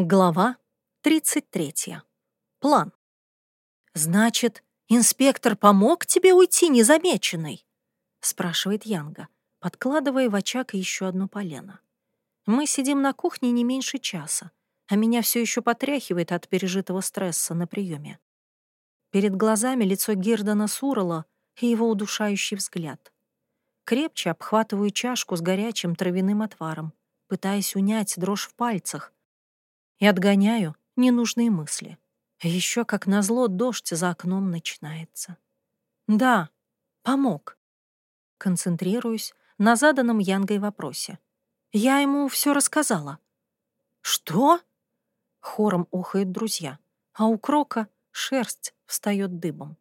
Глава 33. План. «Значит, инспектор помог тебе уйти незамеченной?» — спрашивает Янга, подкладывая в очаг еще одно полено. Мы сидим на кухне не меньше часа, а меня все еще потряхивает от пережитого стресса на приеме. Перед глазами лицо Гирдона Сурала и его удушающий взгляд. Крепче обхватываю чашку с горячим травяным отваром, пытаясь унять дрожь в пальцах, и отгоняю ненужные мысли. Еще как назло дождь за окном начинается. Да, помог. Концентрируюсь на заданном Янгой вопросе. Я ему все рассказала. Что? Хором ухают друзья, а у Крока шерсть встает дыбом.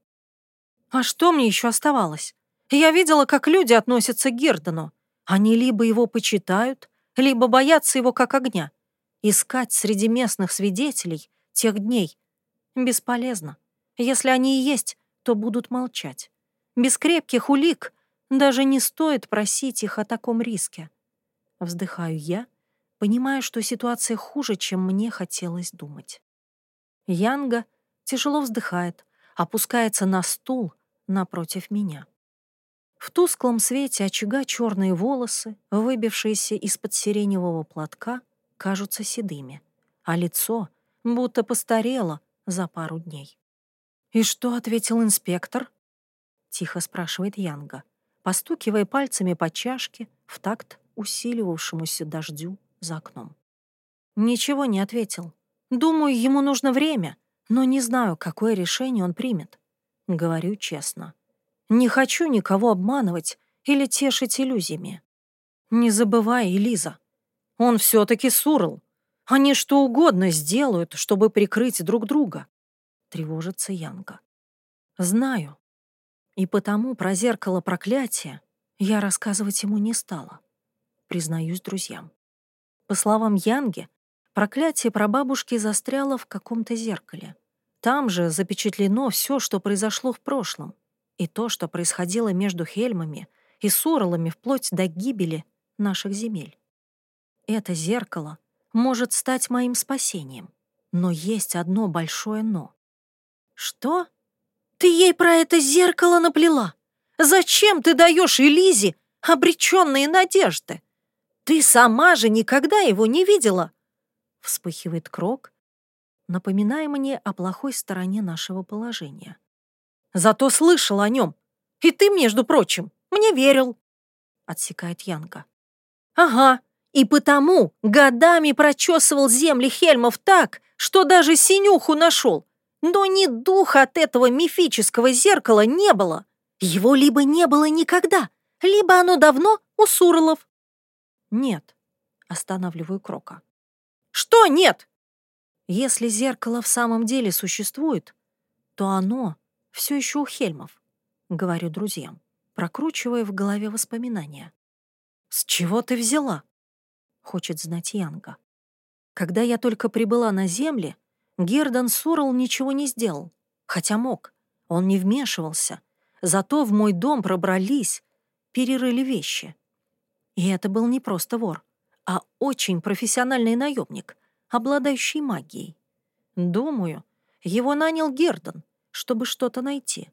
А что мне еще оставалось? Я видела, как люди относятся к Гердону. Они либо его почитают, либо боятся его как огня. Искать среди местных свидетелей тех дней бесполезно. Если они и есть, то будут молчать. Без крепких улик даже не стоит просить их о таком риске. Вздыхаю я, понимая, что ситуация хуже, чем мне хотелось думать. Янга тяжело вздыхает, опускается на стул напротив меня. В тусклом свете очага черные волосы, выбившиеся из-под сиреневого платка, кажутся седыми, а лицо будто постарело за пару дней. «И что?» — ответил инспектор. Тихо спрашивает Янга, постукивая пальцами по чашке в такт усиливавшемуся дождю за окном. Ничего не ответил. Думаю, ему нужно время, но не знаю, какое решение он примет. Говорю честно. Не хочу никого обманывать или тешить иллюзиями. Не забывай, Элиза, он все-таки Сурл. Они что угодно сделают, чтобы прикрыть друг друга. Тревожится Янга. Знаю. И потому про зеркало проклятия я рассказывать ему не стала. Признаюсь друзьям. По словам Янги, проклятие прабабушки застряло в каком-то зеркале. Там же запечатлено все, что произошло в прошлом — и то, что происходило между Хельмами и Суралами вплоть до гибели наших земель. Это зеркало может стать моим спасением, но есть одно большое «но». «Что? Ты ей про это зеркало наплела? Зачем ты даешь Элизе обреченные надежды? Ты сама же никогда его не видела!» Вспыхивает Крок, напоминая мне о плохой стороне нашего положения — Зато слышал о нем. И ты, между прочим, мне верил. Отсекает Янка. Ага, и потому годами прочесывал земли Хельмов так, что даже синюху нашел. Но ни духа от этого мифического зеркала не было. Его либо не было никогда, либо оно давно у Сурлов. Нет, останавливаю Крока. Что нет? Если зеркало в самом деле существует, то оно все еще у Хельмов», — говорю друзьям, прокручивая в голове воспоминания. «С чего ты взяла?» — хочет знать Янга. Когда я только прибыла на земле, Гердан Сурл ничего не сделал, хотя мог. Он не вмешивался. Зато в мой дом пробрались, перерыли вещи. И это был не просто вор, а очень профессиональный наемник, обладающий магией. Думаю, его нанял Гердан, чтобы что-то найти.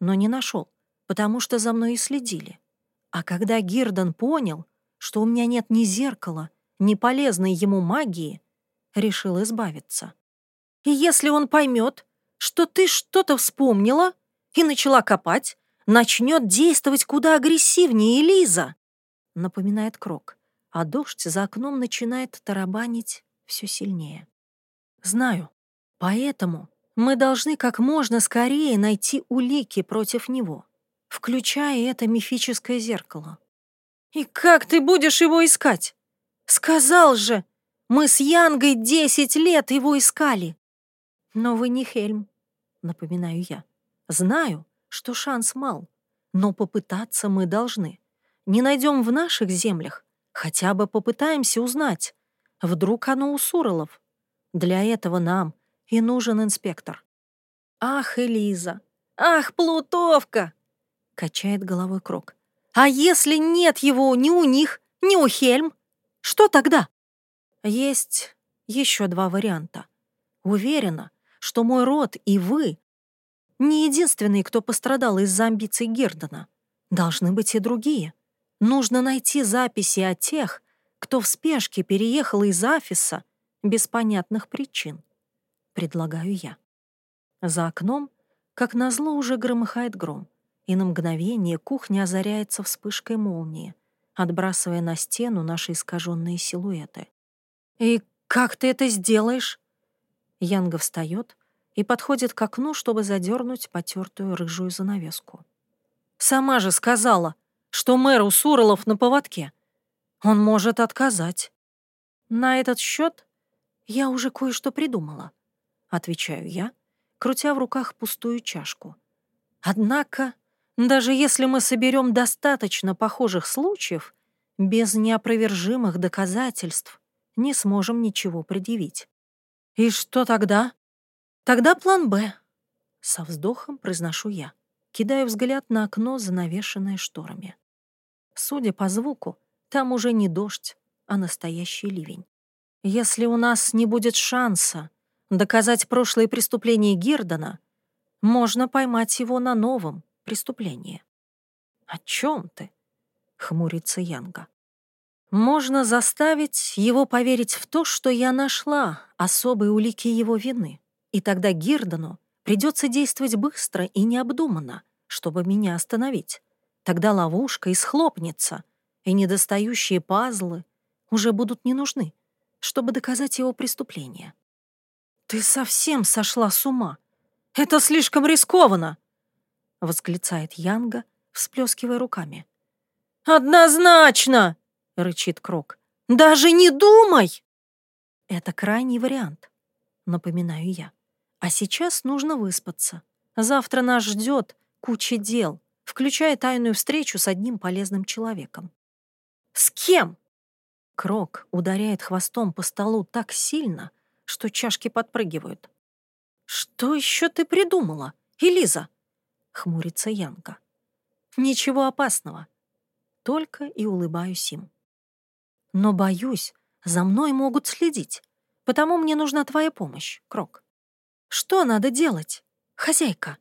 Но не нашел, потому что за мной и следили. А когда Гирдон понял, что у меня нет ни зеркала, ни полезной ему магии, решил избавиться. И если он поймет, что ты что-то вспомнила и начала копать, начнет действовать куда агрессивнее Элиза, напоминает Крок, а дождь за окном начинает тарабанить все сильнее. Знаю, поэтому мы должны как можно скорее найти улики против него, включая это мифическое зеркало. И как ты будешь его искать? Сказал же, мы с Янгой десять лет его искали. Но вы не Хельм, напоминаю я. Знаю, что шанс мал, но попытаться мы должны. Не найдем в наших землях, хотя бы попытаемся узнать. Вдруг оно у Суролов. Для этого нам — и нужен инспектор. «Ах, Элиза! Ах, Плутовка!» — качает головой Крок. «А если нет его ни у них, ни у Хельм? Что тогда?» «Есть... еще два варианта. Уверена, что мой род и вы не единственный, кто пострадал из-за амбиций Гердона. Должны быть и другие. Нужно найти записи о тех, кто в спешке переехал из офиса без понятных причин. Предлагаю я. За окном, как назло, уже громыхает гром, и на мгновение кухня озаряется вспышкой молнии, отбрасывая на стену наши искаженные силуэты. «И как ты это сделаешь?» Янга встает и подходит к окну, чтобы задернуть потертую рыжую занавеску. «Сама же сказала, что мэр у Суролов на поводке. Он может отказать. На этот счет я уже кое-что придумала, отвечаю я, крутя в руках пустую чашку. Однако, даже если мы соберем достаточно похожих случаев, без неопровержимых доказательств не сможем ничего предъявить. И что тогда? Тогда план «Б». Со вздохом произношу я, кидая взгляд на окно, занавешенное шторами. Судя по звуку, там уже не дождь, а настоящий ливень. Если у нас не будет шанса доказать прошлые преступления Гирдона, можно поймать его на новом преступлении. «О чем ты?» — хмурится Янга. «Можно заставить его поверить в то, что я нашла особые улики его вины. И тогда Гирдону придется действовать быстро и необдуманно, чтобы меня остановить. Тогда ловушка и схлопнется, и недостающие пазлы уже будут не нужны, чтобы доказать его преступление. «Ты совсем сошла с ума! Это слишком рискованно!» — восклицает Янга, всплескивая руками. «Однозначно!» — рычит Крок. «Даже не думай!» «Это крайний вариант», — напоминаю я. А сейчас нужно выспаться. Завтра нас ждет куча дел, включая тайную встречу с одним полезным человеком. «С кем?» Крок ударяет хвостом по столу так сильно, что чашки подпрыгивают. «Что еще ты придумала, Элиза?» — хмурится Янка. «Ничего опасного. Только и улыбаюсь им. Но, боюсь, за мной могут следить, потому мне нужна твоя помощь, Крок. Что надо делать, хозяйка?